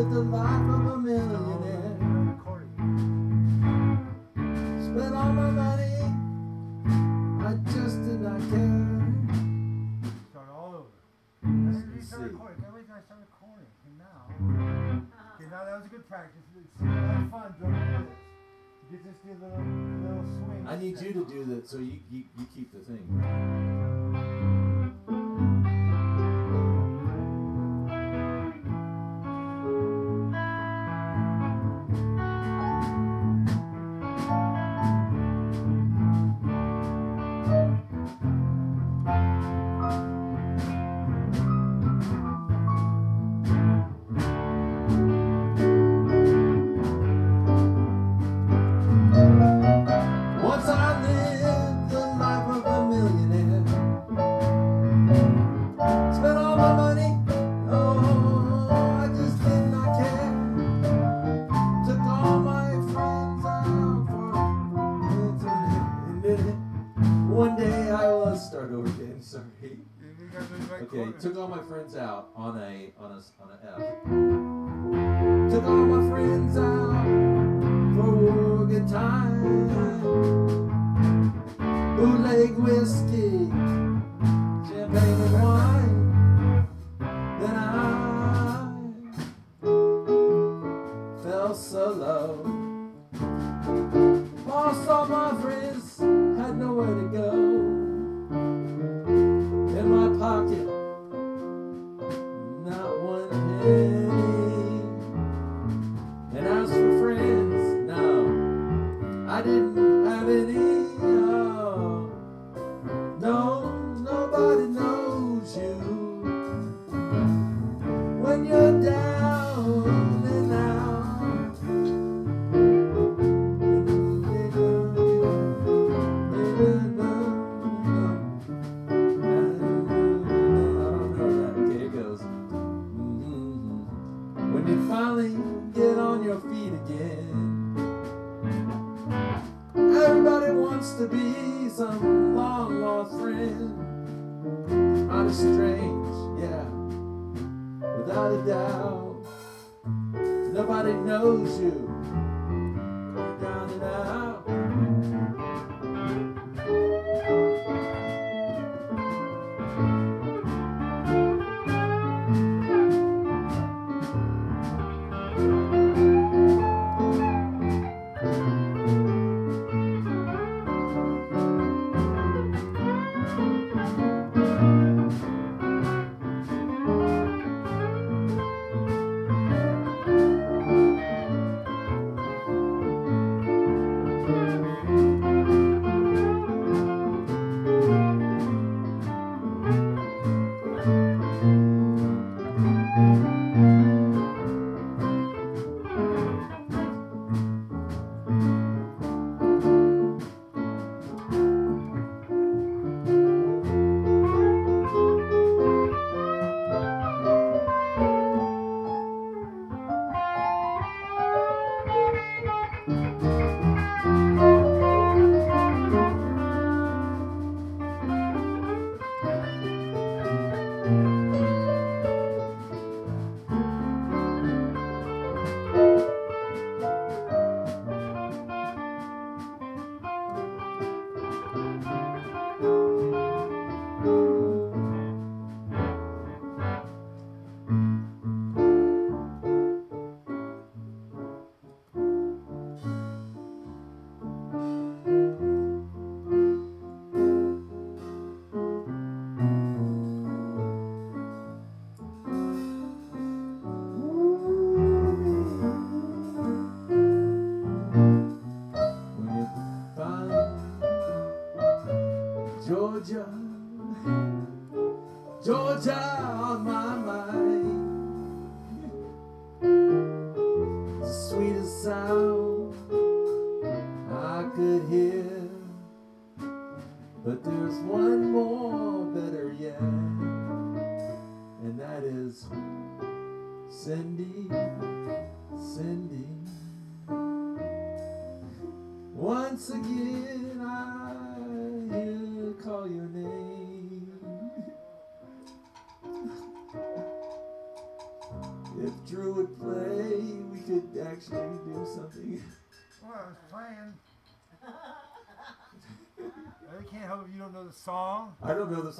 Lived the life of a millionaire. Spent all my money. I just did not care. Start all over. Let's Every start see. recording. Can't I start recording. Okay, now. Okay, now that was a good practice. It's a fun doing this. You get just do little, little swing. I need you to do that so you, you, you keep the thing. Okay, quarter. took all my friends out on a on a on a F. Took all my friends out for a good time. Bootleg whiskey, champagne and wine. Then I fell so low. Lost all my friends, had nowhere to go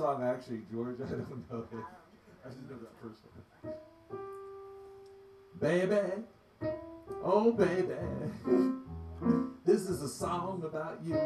song actually, George? I don't know it. I just know that first one. Baby, oh baby, this is a song about you.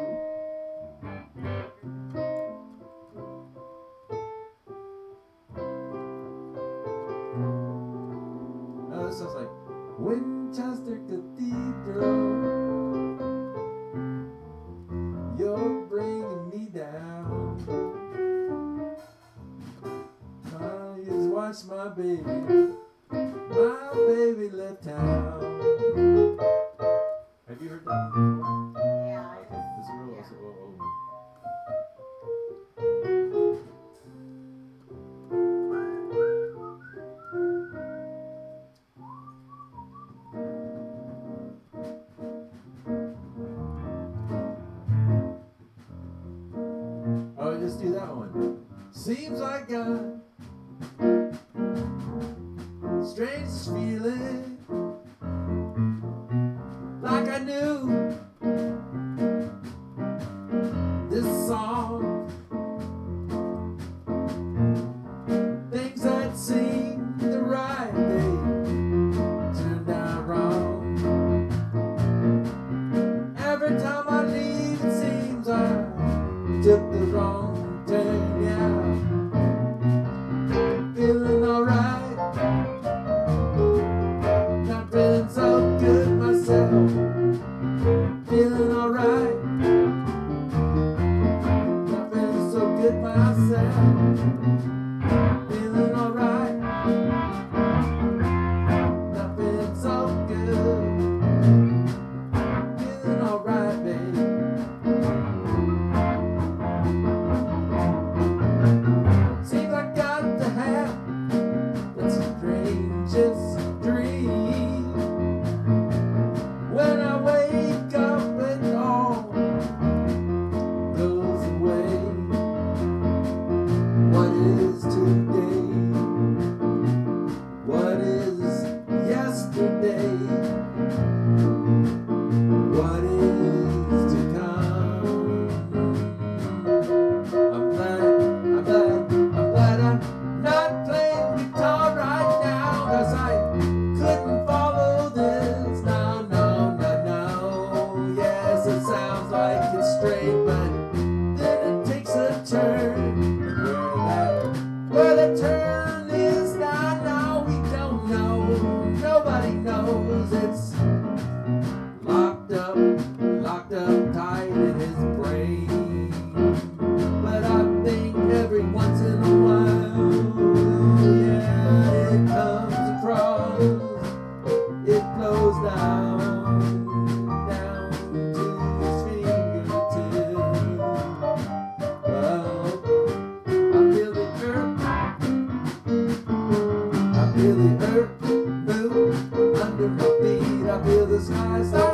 this song. eyes.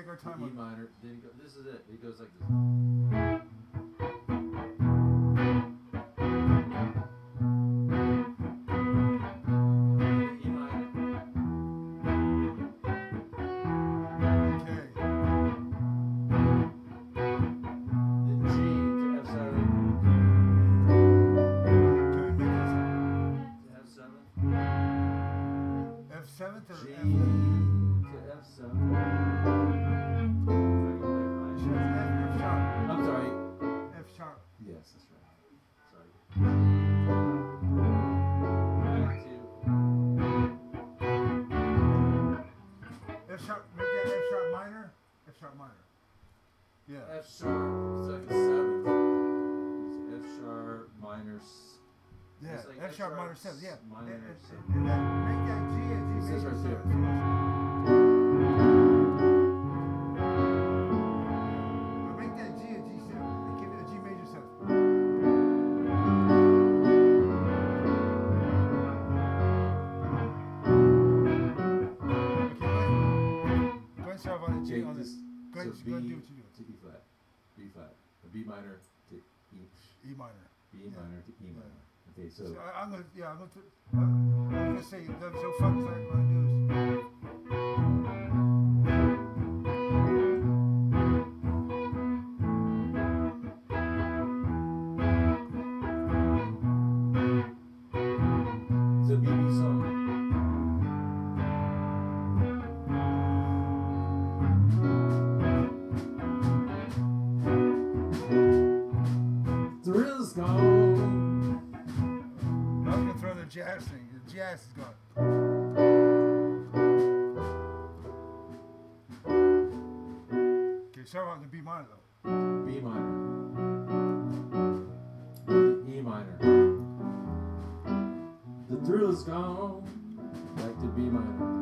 Take our time E minor. Then go, this is it. It goes like this. Sharp minor. F sharp minor. Yeah. F sharp, second seventh. It's F sharp minor. Yeah. like F sharp minor s- seventh. Yeah. Minor and, and, seventh. and that, make that G and G It says major right there. Flat, B flat, a B minor to E, E minor. B Yeah. minor to E minor. Okay, so So I, I'm gonna, yeah, I'm gonna, t- I'm, I'm gonna say so fun. I, what I do is, Thrill's. I was gonna throw the jazz thing. The jazz is gone. Okay, start on the B minor though. B minor. E minor. The thrill is gone. Back to B minor.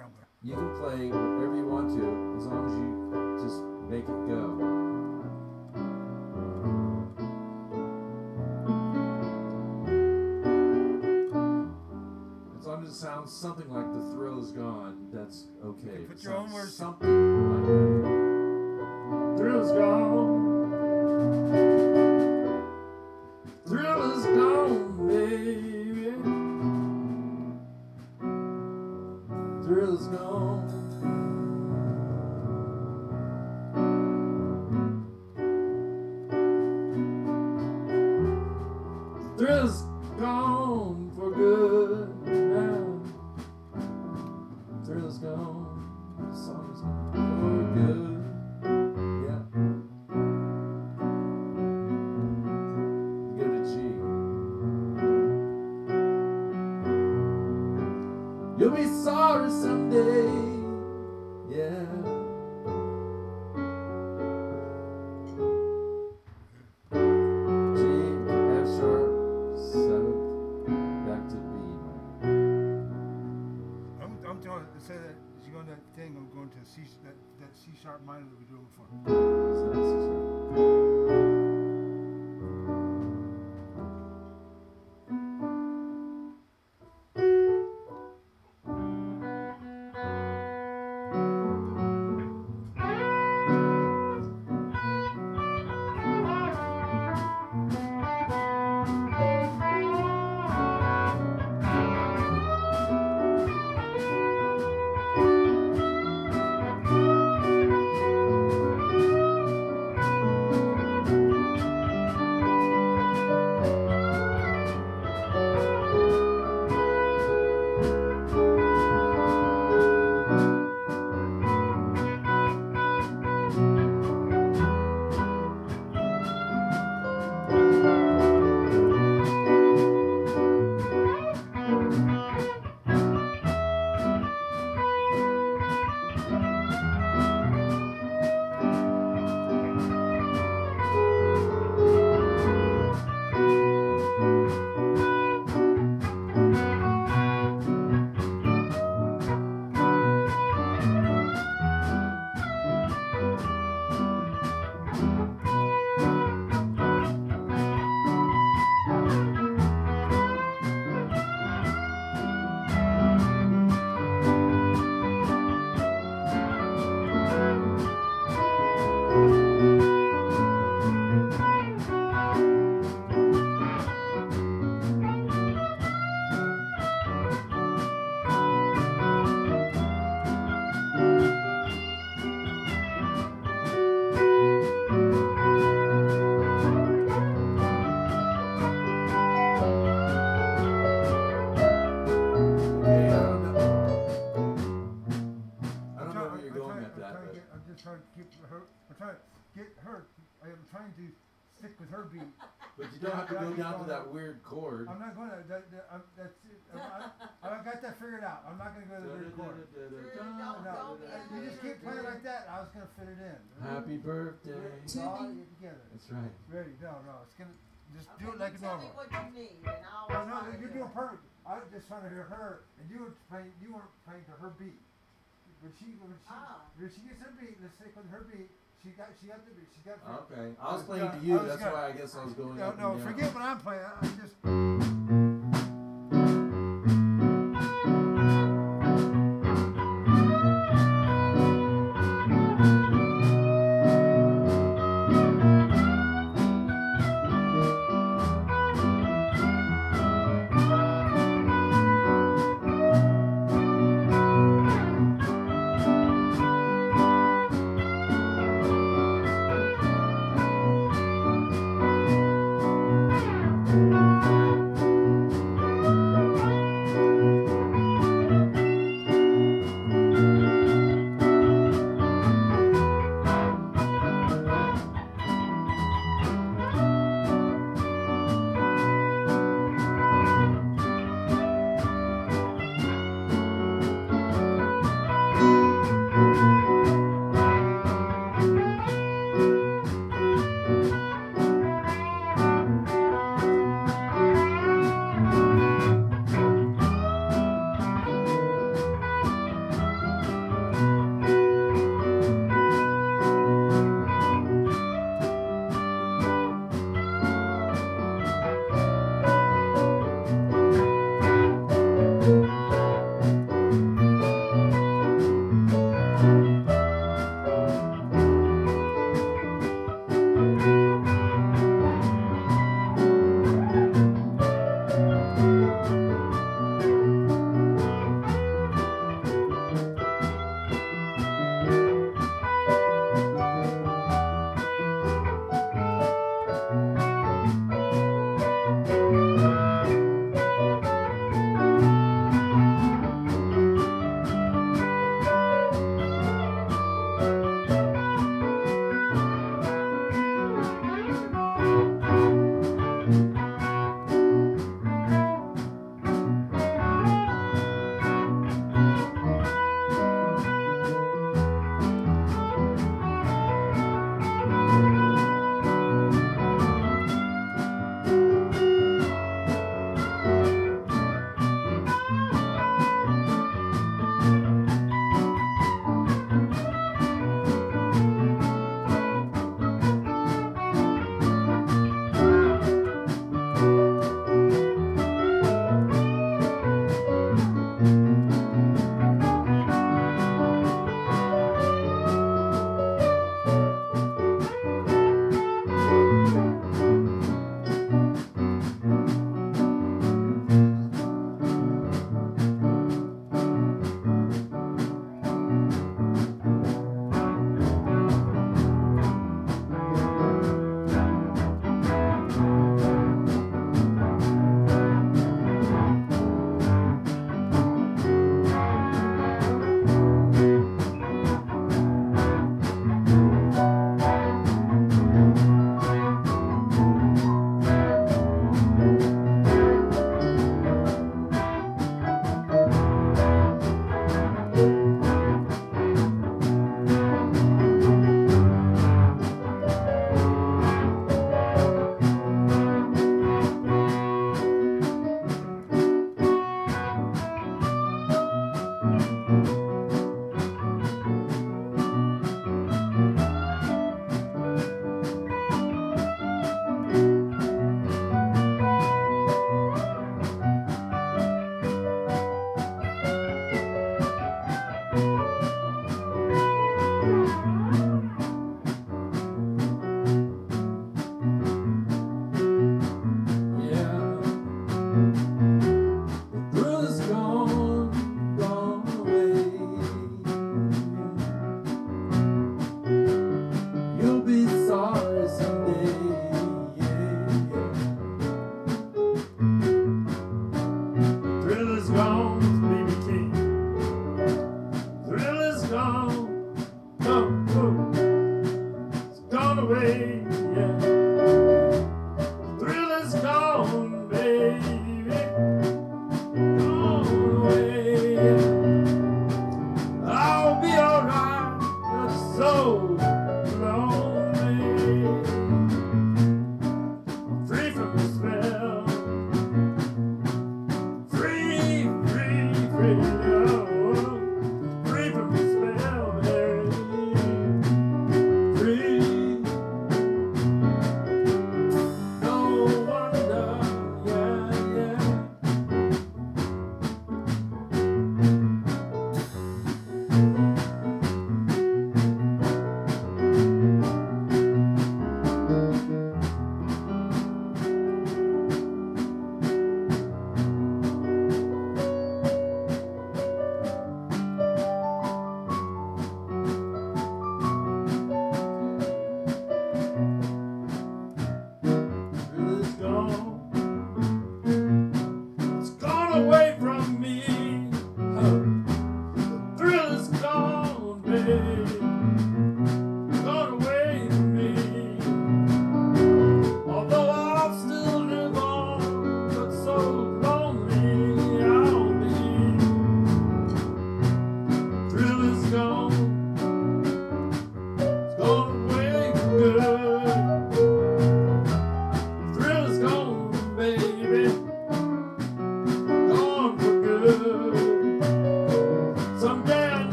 On the E minor, I'm gonna. You can play whatever you want to as long as you just make it go. As long as it sounds something like the thrill is gone, that's okay. Put It your own words. Something like that. Thrill's gone. I got that figured out. I'm not going to go to the third chord. No, you just keep playing like that. I was going to fit it in. Happy birthday. It's all get together. That's right. Ready? No, no. It's gonna just Okay, do it like you tell me normal. what you need, and I'll. No, no, try to you're doing perfect. I was just trying to hear her, and you were playing. You weren't playing to her beat. When she, when she, Ah. when she gets her beat, let's stick with her beat. She got, she got the beat. She got. The Okay. I was was playing gonna- to you. That's gonna- why I guess I was going No, no, forget what I'm playing. I I just.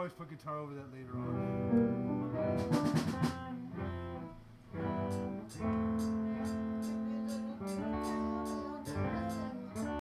Always put guitar over that later on.